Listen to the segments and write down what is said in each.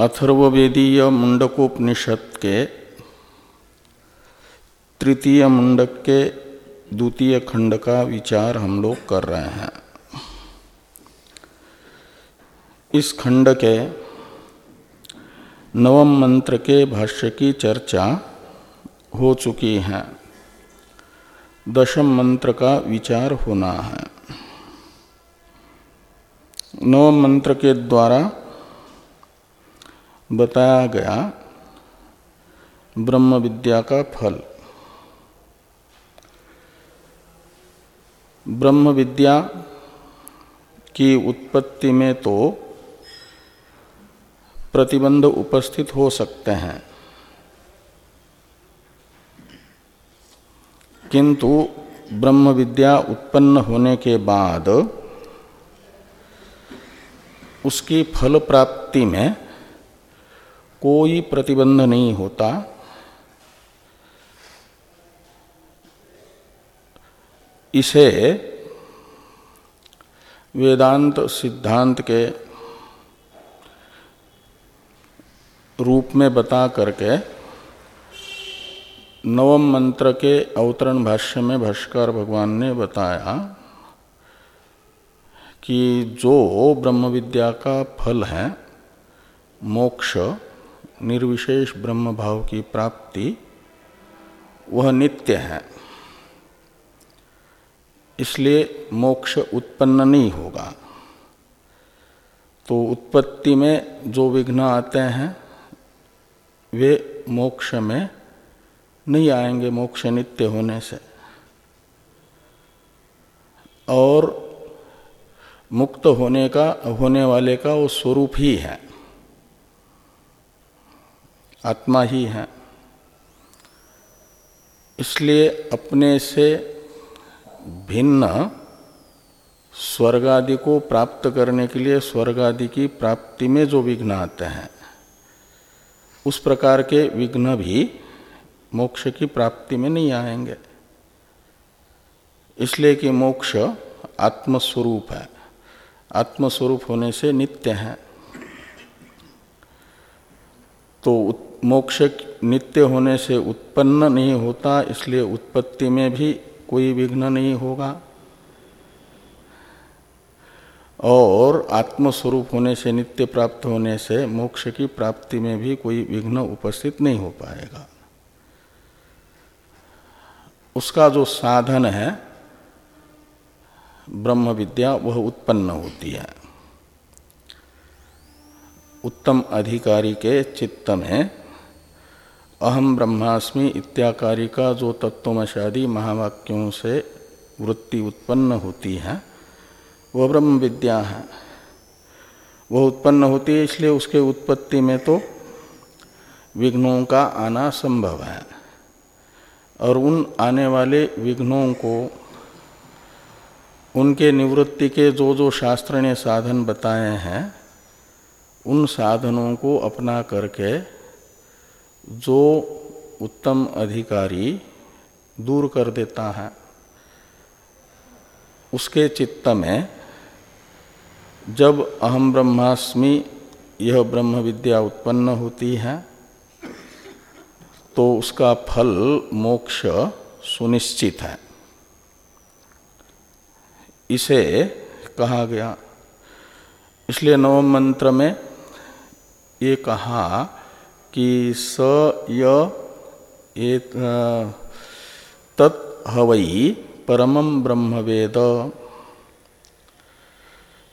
अथर्ववेदीय मुंडकोपनिषद के तृतीय मुंडक के द्वितीय खंड का विचार हम लोग कर रहे हैं। इस खंड के नवम मंत्र के भाष्य की चर्चा हो चुकी है। दशम मंत्र का विचार होना है। नवम मंत्र के द्वारा बताया गया ब्रह्म विद्या का फल। ब्रह्म विद्या की उत्पत्ति में तो प्रतिबंध उपस्थित हो सकते हैं, किंतु ब्रह्म विद्या उत्पन्न होने के बाद उसकी फल प्राप्ति में कोई प्रतिबंध नहीं होता। इसे वेदांत सिद्धांत के रूप में बता करके नवम मंत्र के अवतरण भाष्य में भाष्कर भगवान ने बताया कि जो ब्रह्म विद्या का फल है, मोक्ष निर्विशेष ब्रह्म भाव की प्राप्ति, वह नित्य है। इसलिए मोक्ष उत्पन्न नहीं होगा। तो उत्पत्ति में जो विघ्न आते हैं, वे मोक्ष में नहीं आएँगे, मोक्ष नित्य होने से। और मुक्त होने का, होने वाले का वो स्वरूप ही है। आत्मा ही है। इसलिए अपने से भिन्न स्वर्ग आदि को प्राप्त करने के लिए स्वर्ग आदि की प्राप्ति में जो विघ्न आते हैं, उस प्रकार के विघ्न भी मोक्ष की प्राप्ति में नहीं आएँगे। इसलिए कि मोक्ष आत्मस्वरूप है। आत्मस्वरूप होने से नित्य है। तो मोक्ष नित्य होने से उत्पन्न नहीं होता, इसलिए उत्पत्ति में भी कोई विघ्न नहीं होगा। और आत्मस्वरूप होने से, नित्य प्राप्त होने से मोक्ष की प्राप्ति में भी कोई विघ्न उपस्थित नहीं हो पाएगा। उसका जो साधन है, ब्रह्म विद्या, वह उत्पन्न होती है। उत्तम अधिकारी के चित्त में अहम ब्रह्मास्मि इत्याकारी का जो तत्वमशादी महावाक्यों से वृत्ति उत्पन्न होती है वह ब्रह्म विद्या है। वह उत्पन्न होती है इसलिए उसके उत्पत्ति में तो विघ्नों का आना संभव है और उन आने वाले विघ्नों को, उनके निवृत्ति के जो जो शास्त्र ने साधन बताए हैं, उन साधनों को अपना करके जो उत्तम अधिकारी दूर कर देता है, उसके चित्त में जब अहम ब्रह्मास्मि यह ब्रह्म विद्या उत्पन्न होती है तो उसका फल मोक्ष सुनिश्चित है। इसे कहा गया। इसलिए नवम मंत्र में ये कहा कि स, य तत्हवई परमम ब्रह्मवेद।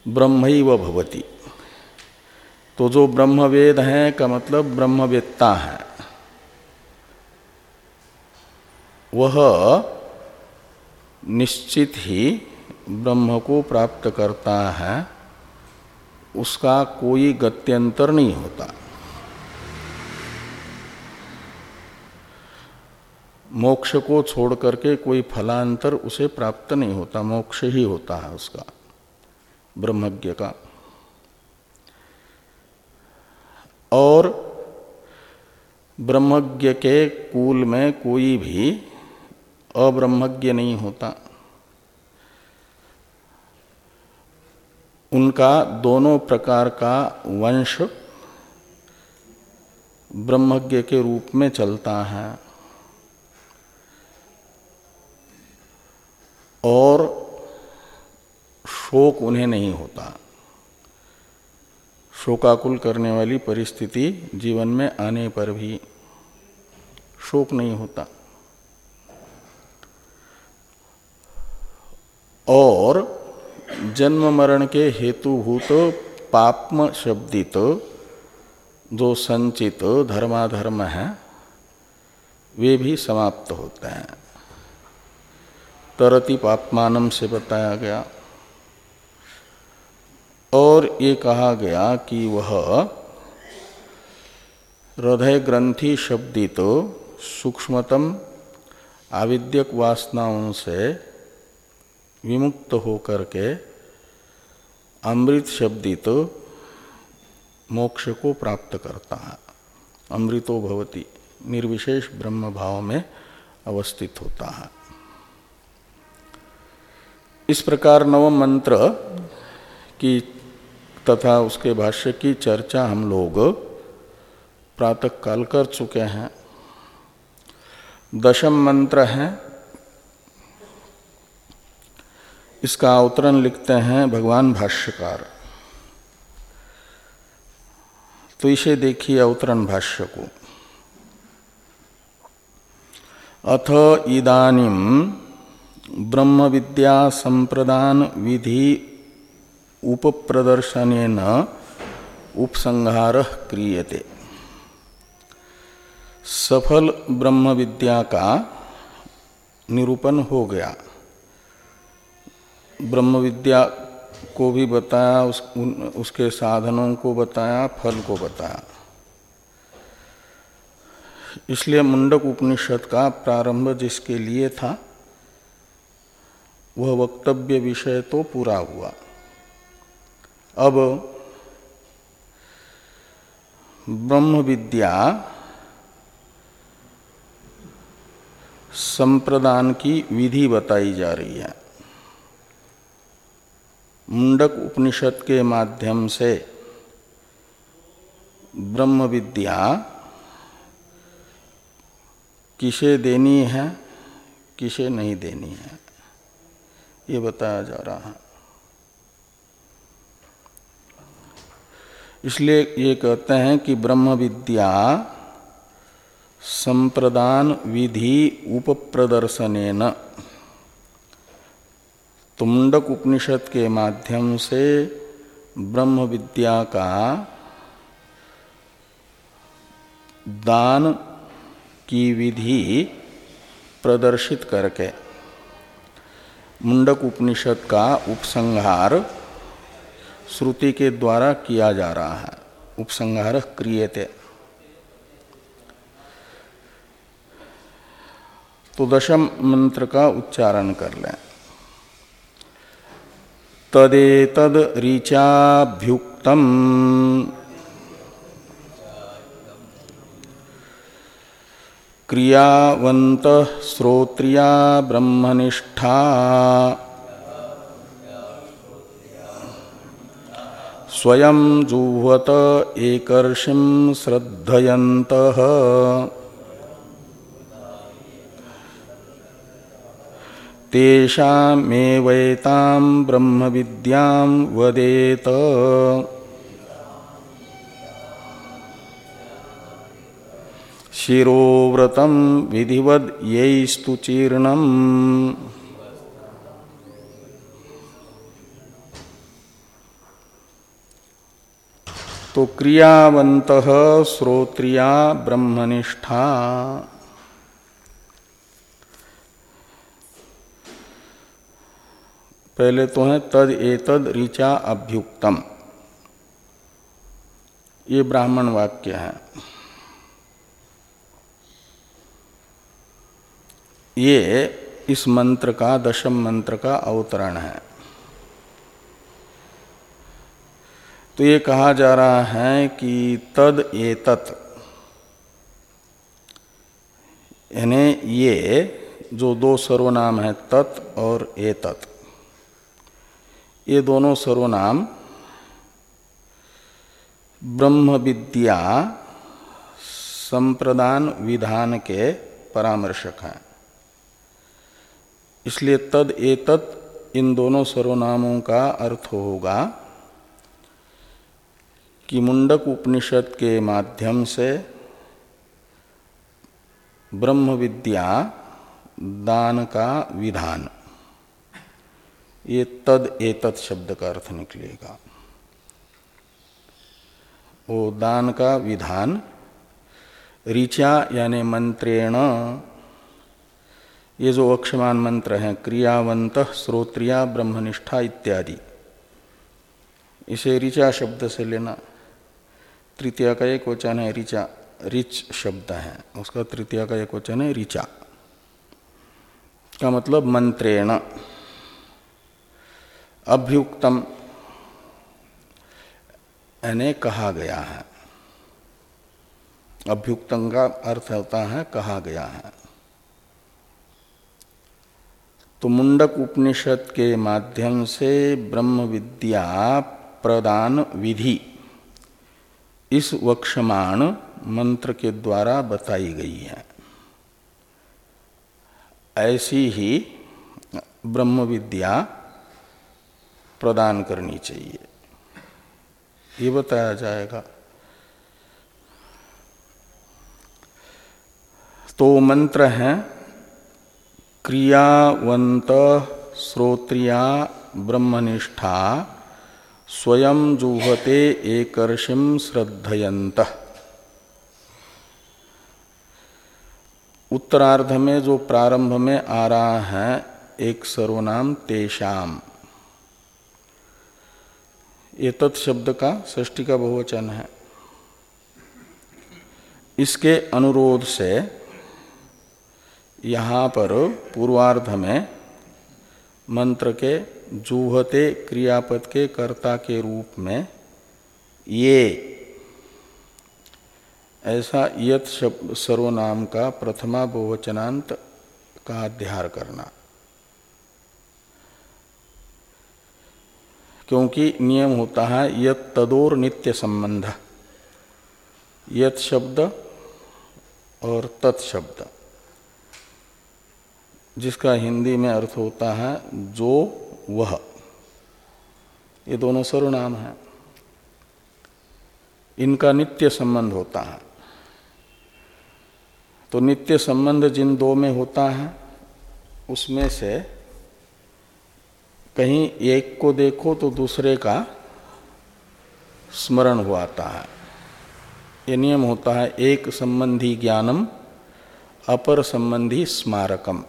ब्रह्म भवती। तो जो ब्रह्मवेद है, का मतलब ब्रह्मवेत्ता है। वह निश्चित ही ब्रह्म को प्राप्त करता है, उसका कोई गत्यंतर नहीं होता। मोक्ष को छोड़ करके कोई फलांतर उसे प्राप्त नहीं होता, मोक्ष ही होता है उसका, ब्रह्मज्ञ का। और ब्रह्मज्ञ के कुल में कोई भी अब्रह्मज्ञ नहीं होता। उनका दोनों प्रकार का वंश ब्रह्मज्ञ के रूप में चलता है। और शोक उन्हें नहीं होता। शोकाकुल करने वाली परिस्थिति जीवन में आने पर भी शोक नहीं होता। और जन्म मरण के हेतुभूत पापम शब्दित जो संचित धर्माधर्म है, वे भी समाप्त होते हैं। तरति पापमानम से बताया गया। और ये कहा गया कि वह हृदय ग्रंथि शब्दित सूक्ष्मतम आविद्यक वासनाओं से विमुक्त होकर के अमृत शब्दित मोक्ष को प्राप्त करता है। अमृतो भवती, निर्विशेष ब्रह्म भाव में अवस्थित होता है। इस प्रकार नवम मंत्र की तथा उसके भाष्य की चर्चा हम लोग प्रातः काल कर चुके हैं। दशम मंत्र है। इसका अवतरण लिखते हैं भगवान भाष्यकार। तो इसे देखिए अवतरण भाष्य को। अथ इदानीम ब्रह्म विद्या संप्रदान विधि उपप्रदर्शन उपसंहार क्रियते। सफल ब्रह्म विद्या का निरूपण हो गया। ब्रह्म विद्या को भी बताया उस, उन, उसके साधनों को बताया फल को बताया। इसलिए मुंडक उपनिषद का प्रारंभ जिसके लिए था वह वक्तव्य विषय तो पूरा हुआ। अब ब्रह्म विद्या संप्रदान की विधि बताई जा रही है। मुंडक उपनिषद के माध्यम से ब्रह्म विद्या किसे देनी है, किसे नहीं देनी है। ये बताया जा रहा है। इसलिए ये कहते हैं कि ब्रह्म विद्या संप्रदान विधि उपप्रदर्शन तुंडक उपनिषद के माध्यम से ब्रह्म विद्या का दान की विधि प्रदर्शित करके मुंडक उपनिषद का उपसंहार श्रुति के द्वारा किया जा रहा है। उपसंहार क्रियते। तो दशम मंत्र का उच्चारण कर लें। तदेतद क्रियावंत श्रोत्रिया ब्रह्मनिष्ठा। स्वयं जुह्वत एकर्षिम श्रद्धयंत ब्रह्म विद्यां वदेत। शिरोव्रतं विधिवद यैस्तु चीर्णम्। तो क्रियावंत श्रोत्रिया ब्रह्मनिष्ठा। पहले तो है तद एतद ऋचा अभ्युक्तम। ये ब्राह्मण वाक्य है। ये इस मंत्र का, दशम मंत्र का अवतरण है। तो ये कहा जा रहा है कि तद एतत, यानी ये जो दो सर्वनाम है, तत् और एतत, ये दोनों सर्वनाम ब्रह्म विद्या संप्रदान विधान के परामर्शक हैं। इसलिए तद एतत् इन दोनों सर्वनामों का अर्थ होगा कि मुंडक उपनिषद के माध्यम से ब्रह्म विद्या दान का विधान। ये तद एतत् शब्द का अर्थ निकलेगा। वो दान का विधान ऋचा यानी मंत्रेण ये जो अक्षमान मंत्र हैं, क्रियावंत, श्रोत्रिया, ब्रह्मनिष्ठा इत्यादि। इसे ऋचा शब्द से लेना, तृतीया का एक वचन है, ऋचा रिच शब्द है, उसका तृतीया का एक वचन है, ऋचा। का मतलब मंत्रेण। अभ्युक्तम यानी कहा गया है। अभ्युक्तम का अर्थ होता है, कहा गया है। तो मुंडक उपनिषद के माध्यम से ब्रह्म विद्या प्रदान विधि इस वक्षमाण मंत्र के द्वारा बताई गई है। ऐसी ही ब्रह्म विद्या प्रदान करनी चाहिए। ये बताया जाएगा। तो मंत्र है क्रियावंत श्रोत्रिया ब्रह्मनिष्ठा स्वयं जुहते एकर्षिम श्रद्धयंत उत्तरार्ध में जो प्रारंभ में आ रहा है, एक सर्वनाम तेषाम। ये तत्शब्द का षष्टि का बहुवचन है। इसके अनुरोध से यहाँ पर पूर्वार्ध में मंत्र के जूहते क्रियापद के कर्ता के रूप में ये ऐसा यत सर्वनाम का प्रथमा बहुवचनांत का अध्यार करना। क्योंकि नियम होता है यत तदोर नित्य संबंध, यत शब्द और तत्शब्द जिसका हिंदी में अर्थ होता है जो वह। ये दोनों सर्वनाम हैं। इनका नित्य संबंध होता है। तो नित्य संबंध जिन दो में होता है, उसमें से कहीं एक को देखो तो दूसरे का स्मरण हुआता है। ये नियम होता है, एक संबंधी ज्ञानम, अपर संबंधी स्मारकम।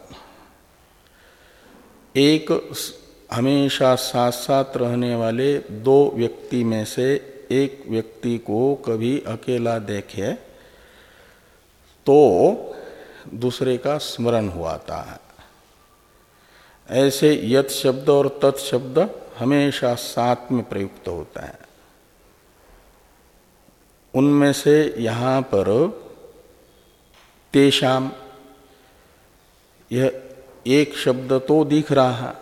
एक हमेशा साथ साथ रहने वाले दो व्यक्ति में से एक व्यक्ति को कभी अकेला देखे तो दूसरे का स्मरण हुआता है ऐसे यत शब्द और तत्शब्द हमेशा साथ में प्रयुक्त होता है। उनमें से यहाँ पर तेषाम, यह एक शब्द तो दिख रहा है।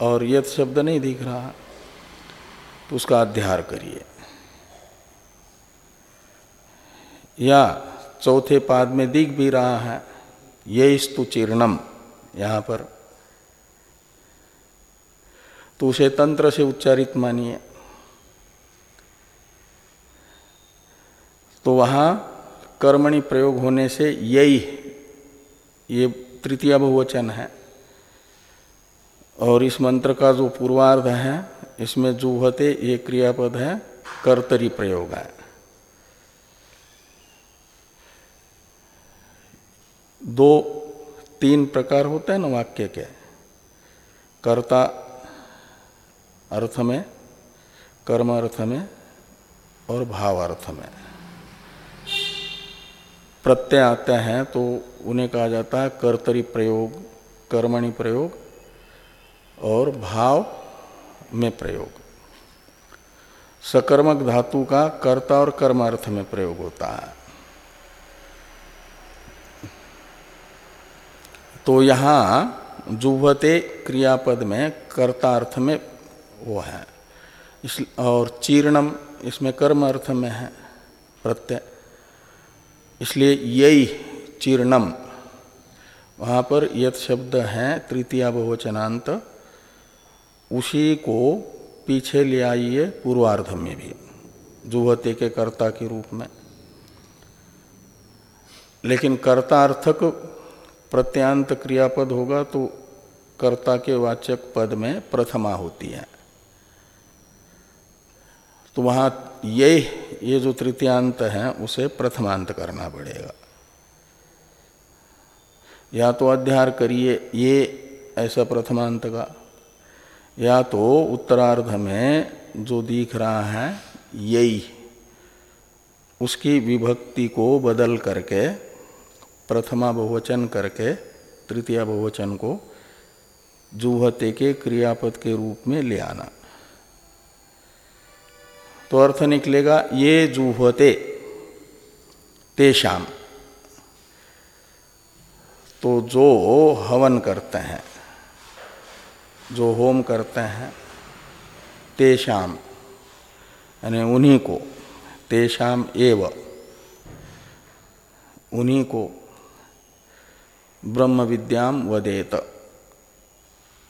और यत शब्द नहीं दिख रहा तो उसका अध्यार करिए। या चौथे पाद में दिख भी रहा है ये स्तु चीर्णम, यहाँ पर। तो उसे तंत्र से उच्चारित मानिए। तो वहाँ कर्मणि प्रयोग होने से यही ये तृतीय बहुवचन है। और इस मंत्र का जो पूर्वार्ध है, इसमें जुहते ये क्रियापद है, कर्तरी प्रयोग है। दो, तीन प्रकार होते हैं ना वाक्य के। कर्ता, अर्थ में कर्म अर्थ में और भाव अर्थ में। प्रत्यय आते हैं तो उन्हें कहा जाता है कर्तरी प्रयोग, कर्मणि प्रयोग और भाव में प्रयोग। सकर्मक धातु का कर्ता और कर्म अर्थ में प्रयोग होता है। तो यहाँ जुहते क्रियापद में कर्ता अर्थ में वो है। इस और चीर्णम इसमें कर्म अर्थ में है प्रत्यय। इसलिए यही चीर्णम। वहाँ पर यथ शब्द है, तृतीय बहुवचनांत। उसी को पीछे ले आइए पूर्वार्ध में भी, जुहते के कर्ता के रूप में। लेकिन कर्तार्थक प्रत्यांत क्रियापद होगा तो कर्ता के वाचक पद में प्रथमा होती है। तो वहाँ ये ये जो तृतीयांत है, उसे प्रथमांत करना पड़ेगा। या तो अध्यार करिए, ये ऐसा प्रथमांत का। या तो उत्तरार्ध में जो दिख रहा है, यही, उसकी विभक्ति को बदल करके, प्रथमा बहुवचन करके, तृतीय बहुवचन को, जुहते के क्रियापद के रूप में ले आना। तो अर्थ निकलेगा, ये जुहते तेषाम तो जो हवन करते हैं, जो होम करते हैं तेषाम यानी उन्हीं को तेषाम एव, उन्हीं को ब्रह्म विद्याम वदेत।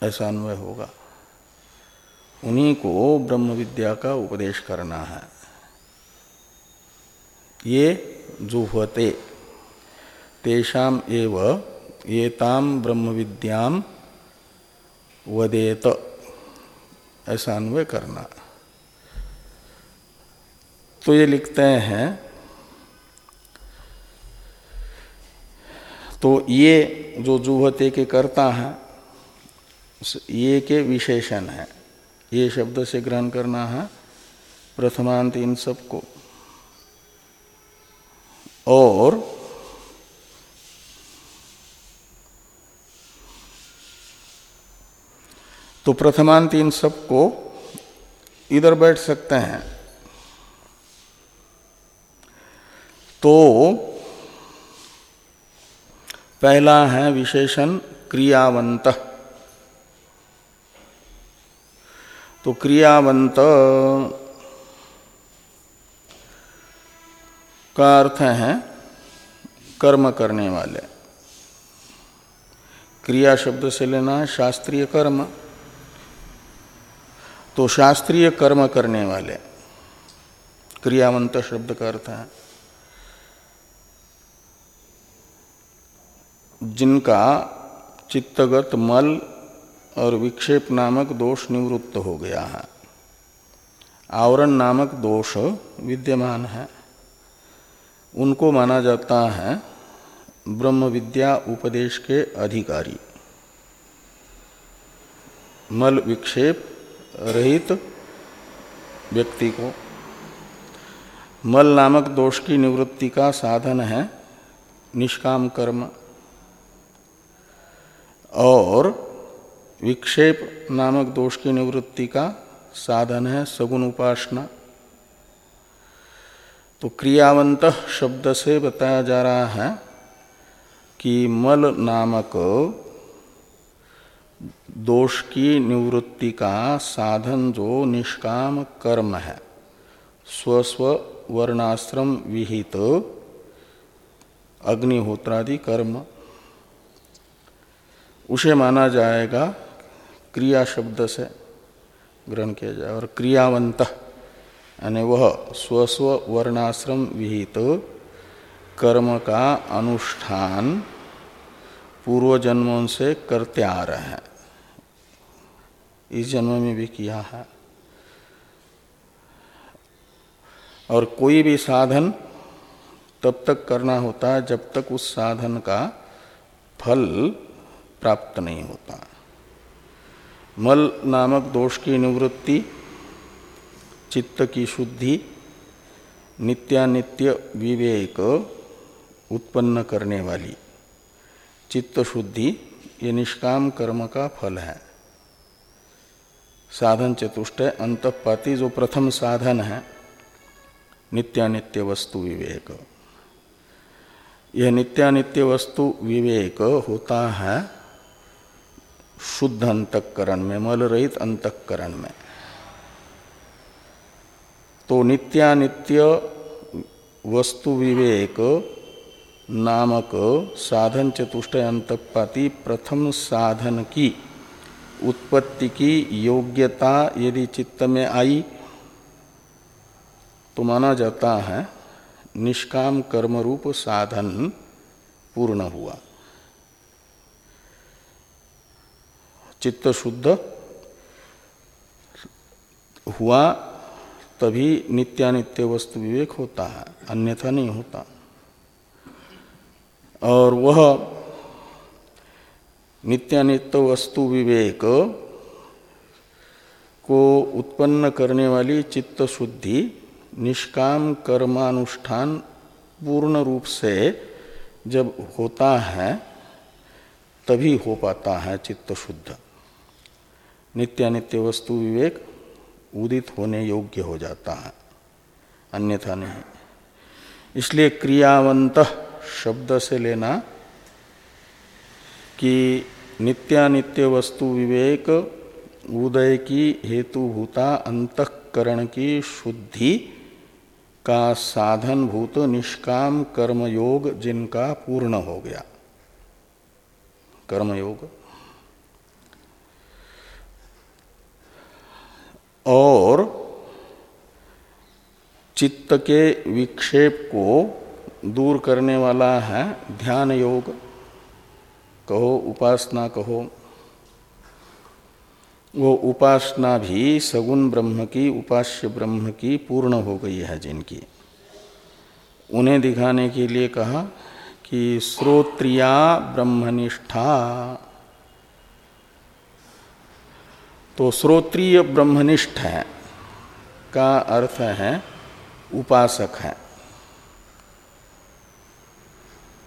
ऐसा अन्वय होगा। उन्हीं को ब्रह्म विद्या का उपदेश करना है। ये जुहते तेषाम एव ये ताम ब्रह्म विद्याम वदेत। ऐसा अन्वय करना। तो ये लिखते हैं तो ये जो जुहते के कर्ता है, ये के विशेषण है। ये शब्द से ग्रहण करना है। प्रथमांत इन सबको। और तो प्रथमांत इन सबको इधर बैठ सकते हैं। तो पहला है विशेषण क्रियावंत। तो क्रियावंत। का अर्थ है कर्म करने वाले। क्रिया शब्द से लेना शास्त्रीय कर्म। तो शास्त्रीय कर्म करने वाले। क्रियावंत शब्द का अर्थ है। जिनका चित्तगत मल और विक्षेप नामक दोष निवृत्त हो गया है। आवरण नामक दोष विद्यमान है। उनको माना जाता है ब्रह्म विद्या उपदेश के अधिकारी। मल विक्षेप रहित व्यक्ति को। मल नामक दोष की निवृत्ति का साधन है निष्काम कर्म। और विक्षेप नामक दोष की निवृत्ति का साधन है सगुण उपासना। तो क्रियावंत शब्द से बताया जा रहा है कि मल नामक दोष की निवृत्ति का साधन जो निष्काम कर्म है स्वस्व वर्णाश्रम विहित अग्निहोत्रादि कर्म। उसे माना जाएगा क्रिया शब्द से ग्रहण किया जाए और क्रियावंत, यानी वह स्वस्व वर्णाश्रम विहित, कर्म का अनुष्ठान पूर्व जन्मों से करते आ रहे हैं। इस जन्म में भी किया है। और कोई भी साधन तब तक करना होता है जब तक उस साधन का फल प्राप्त नहीं होता। मल नामक दोष की निवृत्ति, चित्त की शुद्धि, नित्यानित्य विवेक उत्पन्न करने वाली। चित्त शुद्धि, ये निष्काम कर्म का फल है। साधन चतुष्ट अंतपाती जो प्रथम साधन है, नित्यानित्य वस्तु विवेक। यह नित्यानित्य वस्तु विवेक होता है शुद्ध अंतकरण में मल रहित अंतकरण में। तो नित्यानित्य वस्तु विवेक नामक साधन चतुष्टय अंतपाती प्रथम साधन की उत्पत्ति की योग्यता यदि चित्त में आई तो माना जाता है निष्काम कर्म रूप साधन पूर्ण हुआ। चित्त शुद्ध हुआ तभी नित्यानित्य वस्तु विवेक होता है, अन्यथा नहीं होता। और वह नित्यानित्य वस्तु विवेक को उत्पन्न करने वाली चित्त शुद्धि निष्काम कर्मानुष्ठान पूर्ण रूप से जब होता है, तभी हो पाता है चित्त शुद्ध नित्यानित्य वस्तु विवेक उदित होने योग्य हो जाता है। अन्यथा नहीं। इसलिए क्रियावंत शब्द से लेना कि नित्यानित्य वस्तु विवेक उदय की हेतुभूता अंतकरण की शुद्धि का साधन भूत निष्काम कर्मयोग जिनका पूर्ण हो गया। कर्मयोग और चित्त के विक्षेप को दूर करने वाला है, ध्यान योग। कहो उपासना, कहो। वो उपासना भी सगुण ब्रह्म की, उपास्य ब्रह्म की पूर्ण हो गई है जिनकी। उन्हें दिखाने के लिए कहा कि श्रोत्रिया ब्रह्मनिष्ठा। तो श्रोत्रिय ब्रह्मनिष्ठ है, का अर्थ है उपासक है।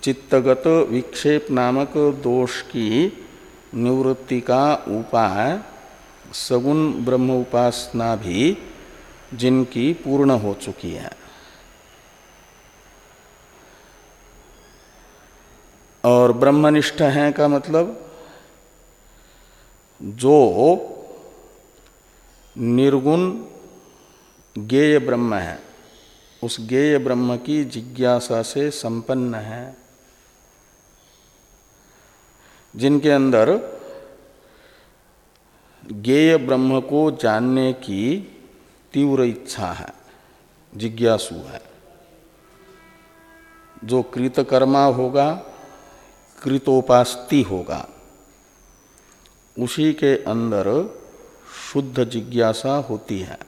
चित्तगत विक्षेप नामक दोष की निवृत्ति का उपाय सगुण ब्रह्म उपासना भी जिनकी पूर्ण हो चुकी है। और ब्रह्मनिष्ठ है का मतलब जो निर्गुण गेय ब्रह्म है। उस गेय ब्रह्म की जिज्ञासा से संपन्न है। जिनके अंदर गेय ब्रह्म को जानने की तीव्र इच्छा है, जिज्ञासु है। जो कृतकर्मा होगा, कृतोपास्ति होगा, उसी के अंदर शुद्ध जिज्ञासा होती है।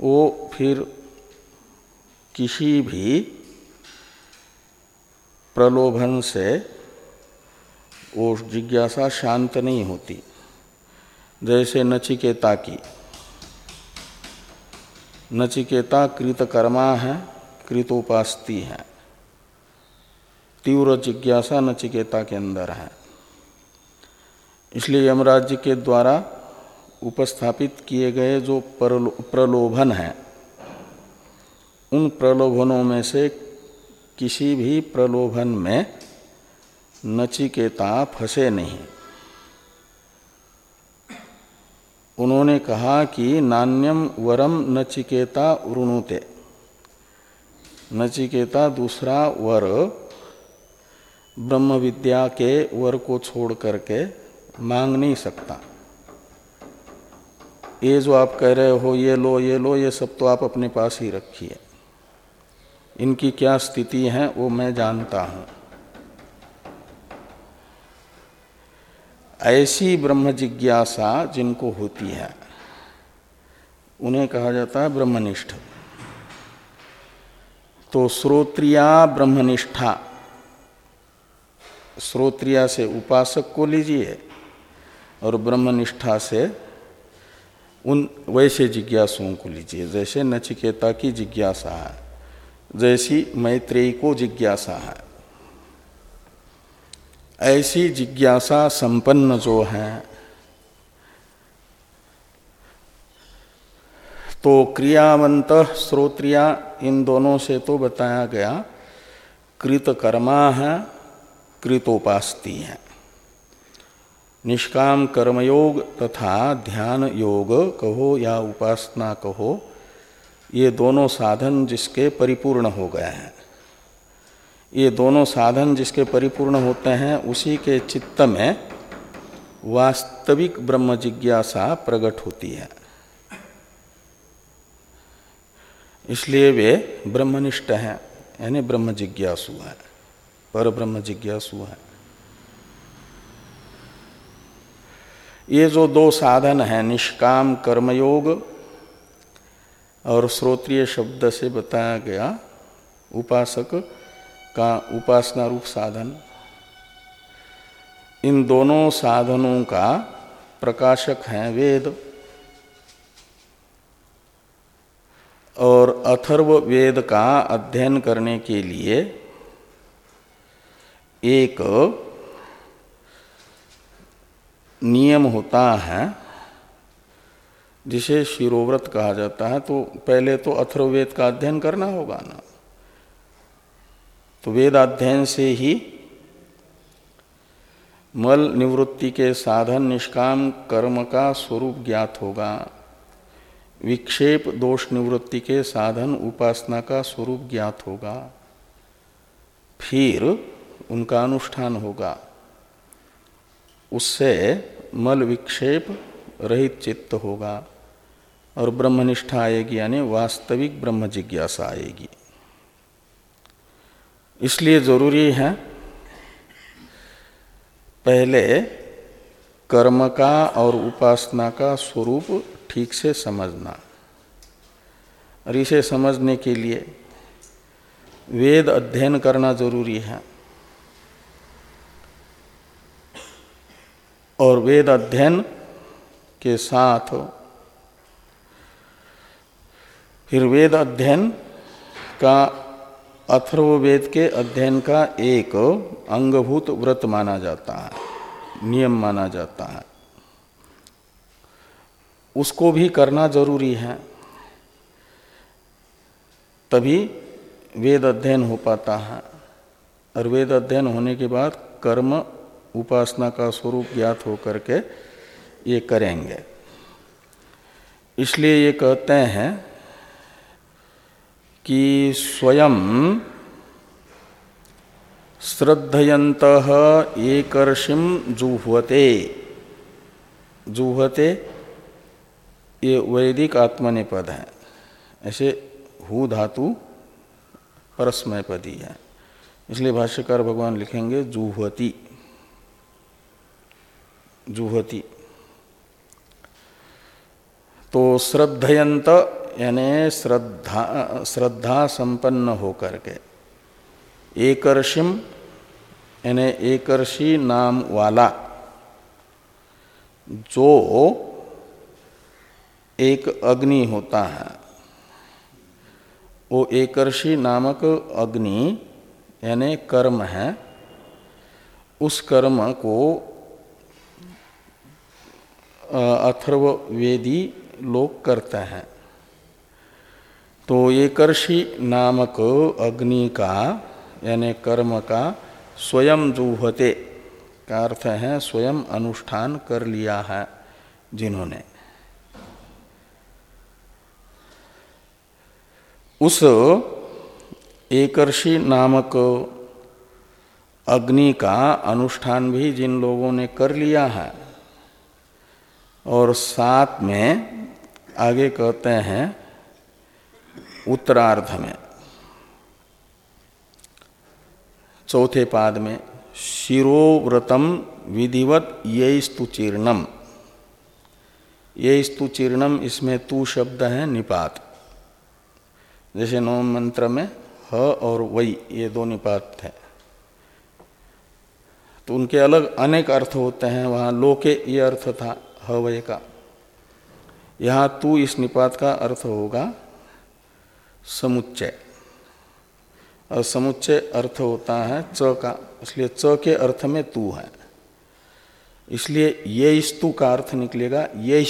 वो फिर किसी भी प्रलोभन से वो जिज्ञासा शांत नहीं होती, जैसे नचिकेता की। नचिकेता कृतकर्मा है, कृतोपास्ती है। तीव्र जिज्ञासा नचिकेता के अंदर है। इसलिए यमराज्य के द्वारा उपस्थापित किए गए जो प्रलोभन हैं, उन प्रलोभनों में से किसी भी प्रलोभन में नचिकेता फंसे नहीं। उन्होंने कहा कि नान्यम वरम नचिकेता उणुते नचिकेता दूसरा वर ब्रह्म विद्या के वर को छोड़ करके मांग नहीं सकता। ये जो आप कह रहे हो, ये लो ये लो, ये सब तो आप अपने पास ही रखिए इनकी क्या स्थिति है, वो मैं जानता हूँ। ऐसी ब्रह्म जिज्ञासा जिनको होती है, उन्हें कहा जाता है ब्रह्मनिष्ठ। तो श्रोत्रिया ब्रह्मनिष्ठा, श्रोत्रिया से उपासक को लीजिए। और ब्रह्मनिष्ठा से उन वैसे जिज्ञासुओं को लीजिए। जैसे नचिकेता की जिज्ञासा है, जैसी मैत्रेयी को जिज्ञासा है। ऐसी जिज्ञासा संपन्न जो है तो क्रियावंत श्रोत्रिया, इन दोनों से तो बताया गया, कृतकर्मा है, कृतोपास्ती है। निष्काम कर्मयोग तथा ध्यान योग कहो या उपासना कहो, ये दोनों साधन जिसके परिपूर्ण हो गए हैं। ये दोनों साधन जिसके परिपूर्ण होते हैं, उसी के चित्त में वास्तविक ब्रह्म जिज्ञासा प्रकट होती है। इसलिए वे ब्रह्मनिष्ठ हैं, यानी ब्रह्म जिज्ञासु हैं पर ब्रह्म जिज्ञासु है। ये जो दो साधन हैं, निष्काम कर्मयोग और श्रोत्रिय शब्द से बताया गया उपासक का उपासना रूप साधन। इन दोनों साधनों का प्रकाशक है वेद और अथर्व वेद का अध्ययन करने के लिए एक नियम होता है, जिसे शिरोव्रत कहा जाता है तो पहले तो अथर्ववेद का अध्ययन करना होगा ना। तो वेद अध्ययन से ही मल निवृत्ति के साधन, निष्काम कर्म का स्वरूप ज्ञात होगा। विक्षेप दोष निवृत्ति के साधन, उपासना का स्वरूप ज्ञात होगा। फिर उनका अनुष्ठान होगा। उससे मल विक्षेप रहित चित्त होगा और ब्रह्मनिष्ठा आएगी यानी वास्तविक ब्रह्म जिज्ञासा आएगी। इसलिए ज़रूरी है पहले कर्म का और उपासना का स्वरूप ठीक से समझना। और इसे समझने के लिए वेद अध्ययन करना ज़रूरी है। और वेद अध्ययन के साथ फिर वेद अध्ययन का अथर्ववेद के अध्ययन का एक अंगभूत व्रत माना जाता है, नियम माना जाता है। उसको भी करना ज़रूरी है। तभी वेद अध्ययन हो पाता है। और वेद अध्ययन होने के बाद कर्म उपासना का स्वरूप ज्ञात होकर के ये करेंगे। इसलिए ये कहते हैं कि स्वयं श्रद्धयंत एकर्षिम जुहते जुहते ये वैदिक आत्मनिपद है। ऐसे हु धातु परस्मय पदी है। इसलिए भाष्यकार भगवान लिखेंगे जुहती जुहती। तो श्रद्धयंत, यानी श्रद्धा श्रद्धा संपन्न होकर के, एकर्षिम, यानी एकर्षि नाम वाला, जो एक अग्नि होता है, वो एकर्षि नामक अग्नि, यानी कर्म है, उस कर्म को अथर्ववेदी लोग करते हैं। तो एकर्षि नामक अग्नि का, यानी कर्म का स्वयं जूहते का अर्थ है स्वयं अनुष्ठान कर लिया है जिन्होंने। उस एकर्षि नामक अग्नि का अनुष्ठान भी जिन लोगों ने कर लिया है और साथ में आगे कहते हैं उत्तरार्ध में। चौथे पाद में, शिरोव्रतम विधिवत ये स्तुचीर्णम ये स्तुचीर्णम इसमें तू शब्द है निपात। जैसे नौ मंत्र में ह और वई ये दो निपात थे तो उनके अलग अनेक अर्थ होते हैं, वहाँ लोके ये अर्थ था ह वय का यहाँ तू इस निपात का अर्थ होगा समुच्चय। और समुच्चय अर्थ होता है च का, इसलिए च के अर्थ में तू है। इसलिए ये स्तु का अर्थ निकलेगा, ये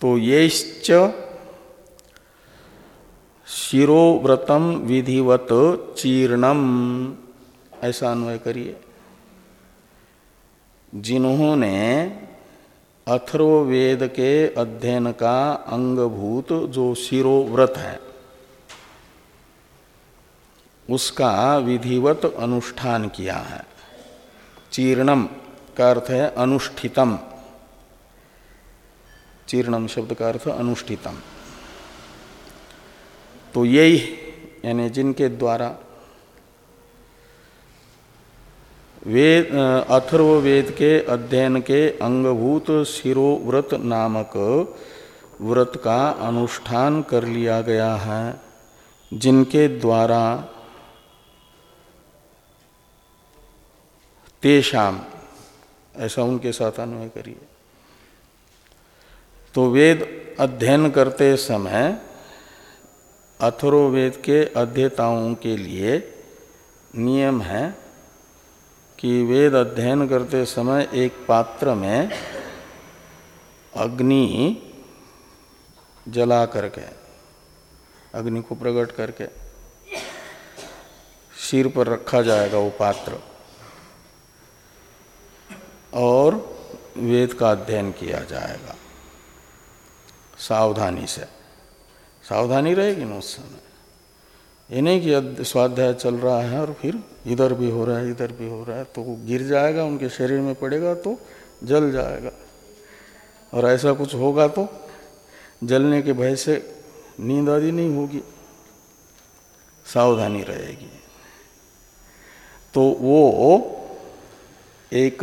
तो ये शिरोव्रतम विधिवत चीर्णम। ऐसा अन्वय करिए। जिन्होंने अथर्ववेद के अध्ययन का अंगभूत जो शिरोव्रत है, उसका विधिवत अनुष्ठान किया है। चीर्णम का अर्थ है अनुष्ठितम। चीर्णम शब्द का अर्थ अनुष्ठितम। तो यही, यानी जिनके द्वारा वेद अथर्ववेद के अध्ययन के अंगभूत शिरोव्रत नामक व्रत का अनुष्ठान कर लिया गया है, जिनके द्वारा तेषाम, ऐसा उनके साथ अन्वय करिए। तो वेद अध्ययन करते समय अथर्ववेद के अध्येताओं के लिए नियम है कि वेद अध्ययन करते समय एक पात्र में अग्नि जला करके, अग्नि को प्रकट करके सिर पर रखा जाएगा वो पात्र। और वेद का अध्ययन किया जाएगा। सावधानी से। सावधानी रहेगी ना उस समय? ये नहीं कि स्वाध्याय चल रहा है और फिर इधर भी हो रहा है, इधर भी हो रहा है तो गिर जाएगा, उनके शरीर में पड़ेगा तो जल जाएगा। और ऐसा कुछ होगा तो जलने के भय से नींद आदि नहीं होगी, सावधानी रहेगी। तो वो एक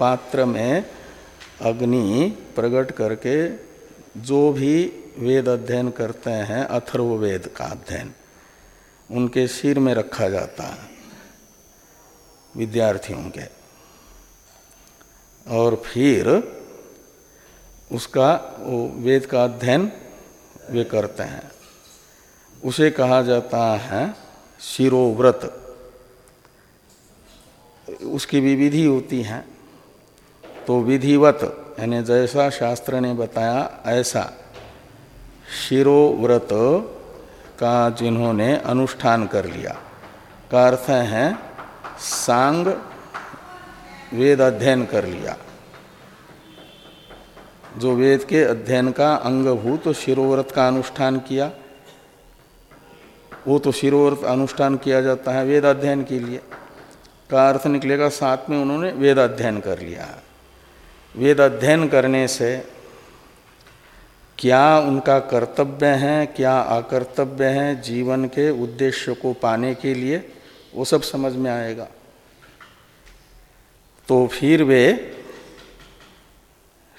पात्र में अग्नि प्रकट करके जो भी वेद अध्ययन करते हैं अथर्व वेद का अध्ययन उनके सिर में रखा जाता है। विद्यार्थियों के। और फिर उसका वो वेद का अध्ययन वे करते हैं। उसे कहा जाता है शिरोव्रत। उसकी भी विधि होती है। तो विधिवत, यानी जैसा शास्त्र ने बताया, ऐसा। शिरोव्रत का जिन्होंने अनुष्ठान कर लिया। का अर्थ है, सांग वेद अध्ययन कर लिया। जो वेद के अध्ययन का अंगभूत शिरोव्रत का अनुष्ठान किया, वो तो शिरोव्रत अनुष्ठान किया जाता है वेद अध्ययन के लिए। का अर्थ निकलेगा, साथ में उन्होंने वेद अध्ययन कर लिया। वेद अध्ययन करने से क्या उनका कर्तव्य है, क्या अकर्तव्य है जीवन के उद्देश्य को पाने के लिए? वो सब समझ में आएगा। तो फिर वे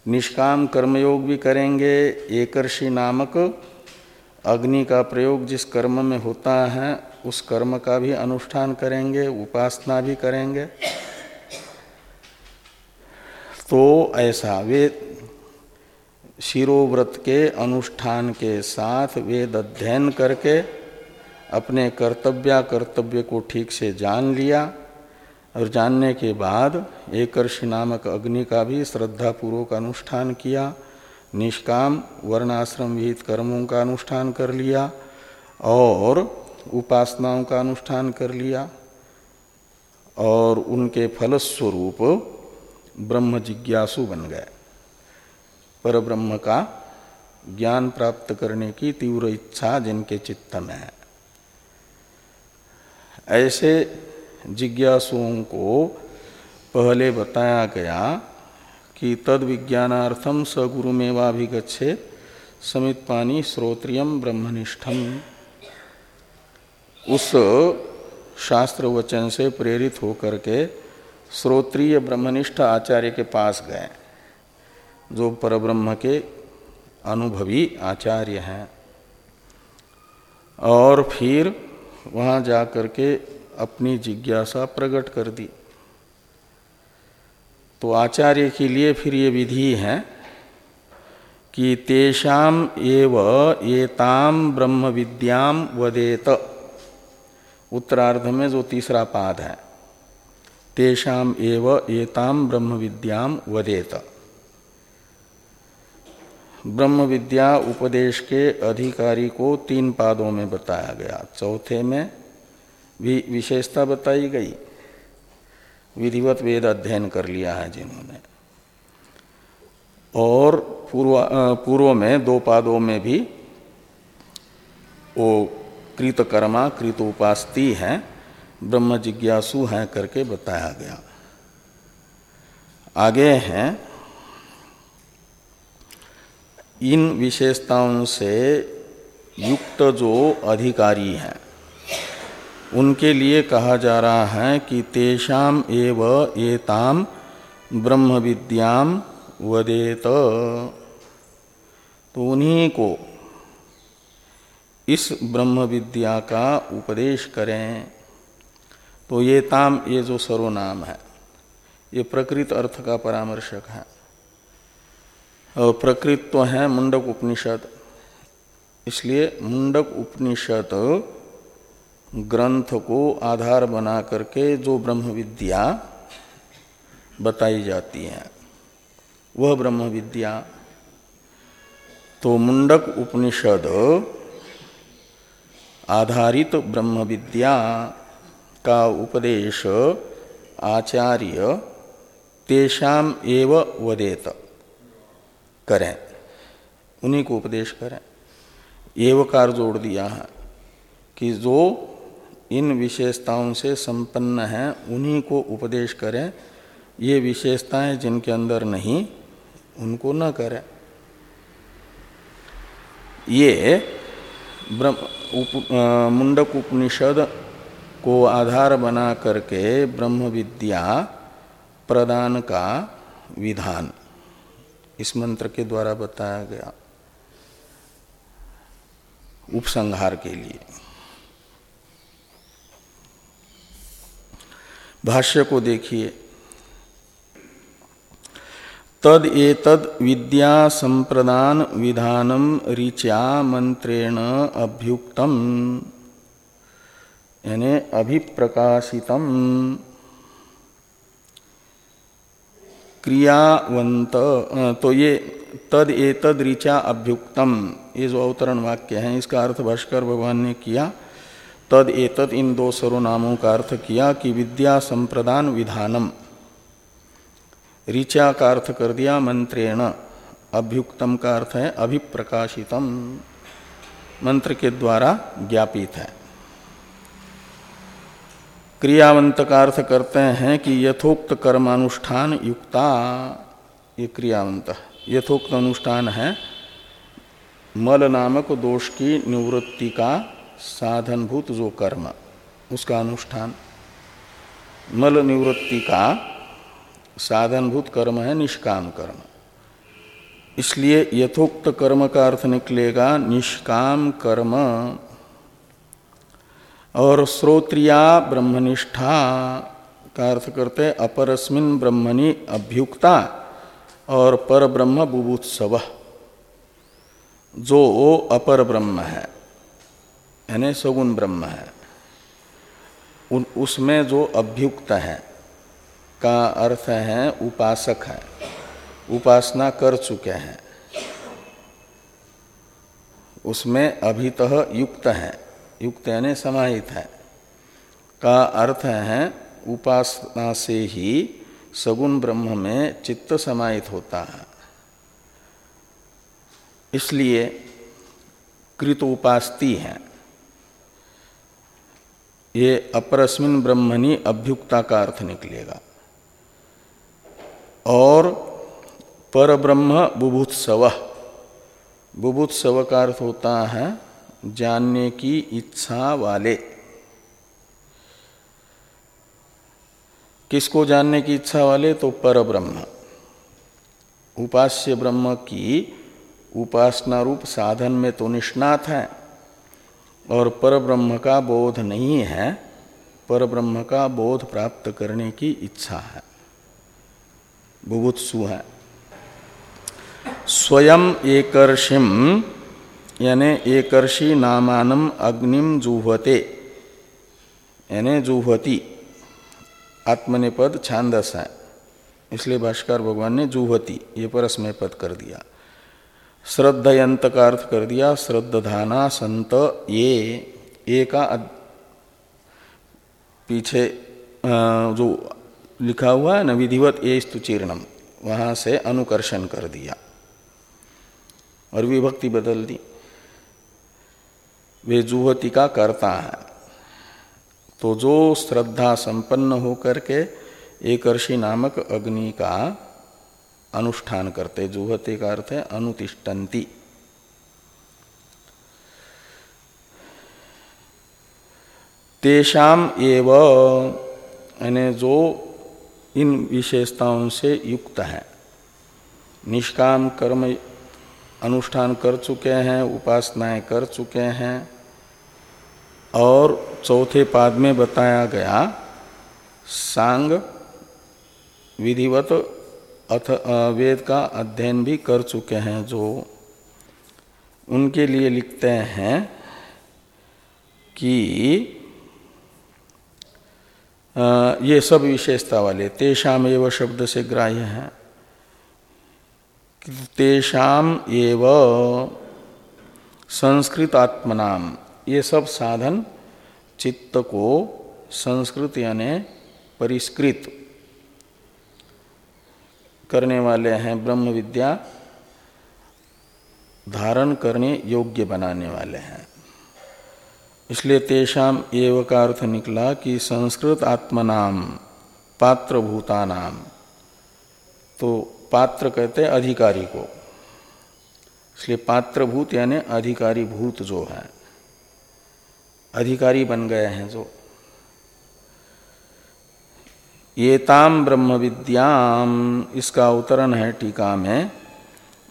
निष्काम कर्मयोग भी करेंगे। एकर्षि नामक अग्नि का प्रयोग जिस कर्म में होता है, उस कर्म का भी अनुष्ठान करेंगे, उपासना भी करेंगे। तो ऐसा, वे शिरोव्रत के अनुष्ठान के साथ वेद अध्ययन करके अपने कर्तव्य कर्तव्य को ठीक से जान लिया और जानने के बाद एकर्ष नामक अग्नि का भी श्रद्धापूर्वक अनुष्ठान किया, निष्काम वर्णाश्रम विहित कर्मों का अनुष्ठान कर लिया और उपासनाओं का अनुष्ठान कर लिया और उनके फलस्वरूप ब्रह्म जिज्ञासु बन गए। पर ब्रह्म का ज्ञान प्राप्त करने की तीव्र इच्छा जिनके चित्त में है। ऐसे जिज्ञासुओं को पहले बताया गया कि तद विज्ञानार्थम स गुरुमेवाभिगछे समित पानी श्रोत्रियम ब्रह्मनिष्ठम। उस शास्त्र वचन से प्रेरित होकर के श्रोत्रिय ब्रह्मनिष्ठ आचार्य के पास गए। जो परब्रह्म के अनुभवी आचार्य हैं। और फिर वहाँ जा कर के अपनी जिज्ञासा प्रकट कर दी। तो आचार्य के लिए फिर ये विधि है कि तेषाम एव एताम ब्रह्म विद्याम वदेत। उत्तरार्ध में जो तीसरा पाद है तेषाम एव एताम ब्रह्म विद्याम वदेत। ब्रह्म विद्या उपदेश के अधिकारी को तीन पादों में बताया गया। चौथे में भी विशेषता बताई गई। विधिवत वेद अध्ययन कर लिया है जिन्होंने। और पूर्व पूर्व में दो पादों में भी वो कृतकर्मा कृत उपास्ती है, ब्रह्म जिज्ञासु हैं करके बताया गया। आगे हैं इन विशेषताओं से युक्त जो अधिकारी हैं, उनके लिए कहा जा रहा है कि तेषाम एव एताम ब्रह्म विद्याम वदेत। तो उन्हीं को इस ब्रह्म विद्या का उपदेश करें। तो ये ताम ये जो सर्वनाम है, ये प्रकृत अर्थ का परामर्शक है। और प्रकृत तो है मुंडक उपनिषद। इसलिए मुंडक उपनिषद ग्रंथ को आधार बना करके जो ब्रह्म विद्या बताई जाती है, वह ब्रह्म विद्या तो मुंडक उपनिषद आधारित ब्रह्म विद्या का उपदेश आचार्य तेषाम एव वदेत। करें। उन्हीं को उपदेश करें। एवकार जोड़ दिया है कि जो इन विशेषताओं से संपन्न है उन्हीं को उपदेश करें। ये विशेषताएँ जिनके अंदर नहीं उनको न करें। ये उप, मुंडक उपनिषद को आधार बना करके ब्रह्म विद्या प्रदान का विधान। इस मंत्र के द्वारा बताया गया उपसंहार के लिए। भाष्य को देखिए। तद एतद विद्या संप्रदान विधानम ऋचा मंत्रेण अभ्युक्तम, यानी अभिप्रकाशितम। क्रियावंत तो ये तद एतद ऋचा अभ्युक्तम, ये जो अवतरण वाक्य है, इसका अर्थ भाष्कर भगवान ने किया। तद एतद इन दो सर्वनामों का अर्थ किया कि विद्या संप्रदान विधानम। ऋचा का अर्थ कर दिया, मंत्रेण अभ्युक्तम का अर्थ है अभिप्रकाशितम। मंत्र के द्वारा ज्ञापित है। क्रियावंत का अर्थ करते हैं कि यथोक्त कर्मानुष्ठान युक्ता, ये क्रियावंत यथोक्त अनुष्ठान है मल नामक दोष की निवृत्ति का साधनभूत जो कर्म, उसका अनुष्ठान। मल निवृत्ति का साधनभूत कर्म है निष्काम कर्म। इसलिए यथोक्त कर्म का अर्थ निकलेगा निष्काम कर्म। और श्रोत्रिया ब्रह्मनिष्ठा का अर्थ करते अपरस्मिन ब्रह्मणि अभ्युक्ता और पर ब्रह्म बुभुत्सव। जो वो अपर ब्रह्म है, यानी सगुण ब्रह्म है, उन, उसमें जो अभ्युक्त है, का अर्थ है उपासक है, उपासना कर चुके हैं, उसमें अभितः युक्त है। युक्त यानी समाहित है। का अर्थ है उपासना से ही सगुण ब्रह्म में चित्त समाहित होता है। इसलिए कृत उपास्ती है। ये अपरस्मिन ब्रह्मणि अभ्युक्ता का अर्थ निकलेगा। और पर ब्रह्म बुभुत्सव। बुभुत्सव का अर्थ होता है जानने की इच्छा वाले। किसको जानने की इच्छा वाले? तो पर ब्रह्म उपास्य ब्रह्म की उपासना रूप साधन में तो निष्णात है, और पर ब्रह्म का बोध नहीं है। पर ब्रह्म का बोध प्राप्त करने की इच्छा है। बुभुत्सु है। स्वयं एकर्षिम यानी एकर्षि नामानम अग्निम जुहते यानी जुहती आत्मनिपद छांदस है। इसलिए भाष्कर भगवान ने जुहती ये परस्मय पद कर दिया। श्रद्धयंत का अर्थ कर दिया श्रद्धाना संत ये ए का पीछे जो लिखा हुआ है न, विधिवत ये स्तुचीर्णम वहाँ से अनुकर्षण कर दिया। और विभक्ति बदल दी। वे जुहती का करता है। तो जो श्रद्धा संपन्न होकर के एकर्षि नामक अग्नि का अनुष्ठान करते जुहते का अर्थ है अनुतिष्ठन्ति। तेषाम एव, यानी जो इन विशेषताओं से युक्त है। निष्काम कर्म अनुष्ठान कर चुके हैं, उपासनाएँ कर चुके हैं। और चौथे पाद में बताया गया, सांग विधिवत अथ वेद का अध्ययन भी कर चुके हैं जो उनके लिए लिखते हैं कि ये सब विशेषता वाले तेषाम एव शब्द से ग्राह्य है। तेषाम एव। संस्कृत आत्मनाम ये सब साधन चित्त को संस्कृत यानि परिष्कृत करने वाले हैं ब्रह्म विद्या, धारण करने योग्य बनाने वाले हैं। इसलिए तेषाम एव का अर्थ निकला कि संस्कृत आत्मनाम, पात्र भूतानाम। तो पात्र कहते हैं अधिकारी को। इसलिए पात्रभूत यानी अधिकारी भूत जो है, अधिकारी बन गए हैं जो। ये ताम ब्रह्म विद्याम, इसका अवतरण है टीका में।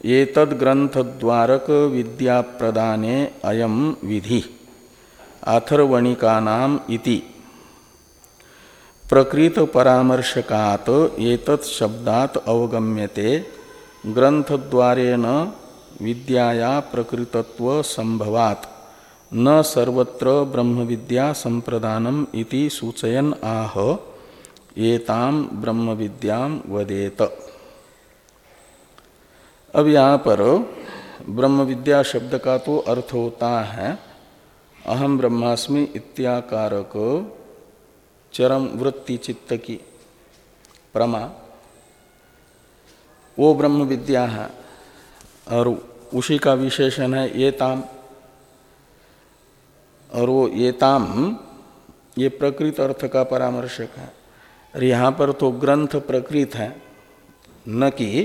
ये तद ग्रंथ द्वारक विद्या प्रदाने अयम विधि अथर्वणिका नाम इति। प्रकृत परामर्शकात एतत् शब्दात अवगम्यते ग्रंथ द्वारेण विद्याया प्रकृतत्व संभवात न सर्वत्र ब्रह्म विद्या संप्रदानम इति सूचयन आह एताम ब्रह्म विद्याम वदेत। अब यहाँ पर ब्रह्म विद्या शब्द का तो अर्थ होता है अहम ब्रह्मास्मि इत्याकारक चरम वृत्ति चित्त की प्रमा। वो ब्रह्म विद्या है और उसी का विशेषण है ये ताम। और वो ये ताम, ये प्रकृत अर्थ का परामर्शक है। और यहाँ पर तो ग्रंथ प्रकृत है, न कि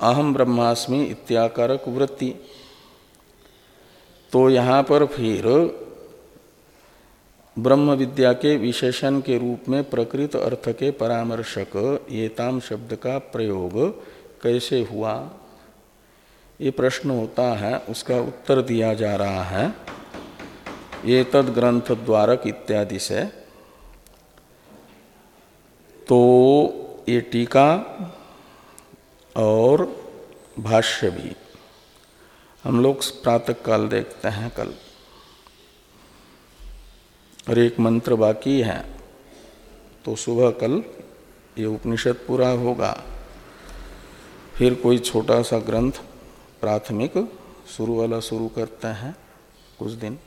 अहम ब्रह्मास्मि इत्याकारक वृत्ति। तो यहाँ पर फिर ब्रह्म विद्या के विशेषण के रूप में प्रकृत अर्थ के परामर्शक येताम शब्द का प्रयोग कैसे हुआ? ये प्रश्न होता है, उसका उत्तर दिया जा रहा है। ये तद ग्रंथ द्वारक इत्यादि से। तो ये टीका और भाष्य भी। हम लोग प्रातः काल देखते हैं कल। और एक मंत्र बाकी है तो सुबह कल ये उपनिषद पूरा होगा। फिर कोई छोटा सा ग्रंथ प्राथमिक शुरू वाला शुरू करते हैं कुछ दिन।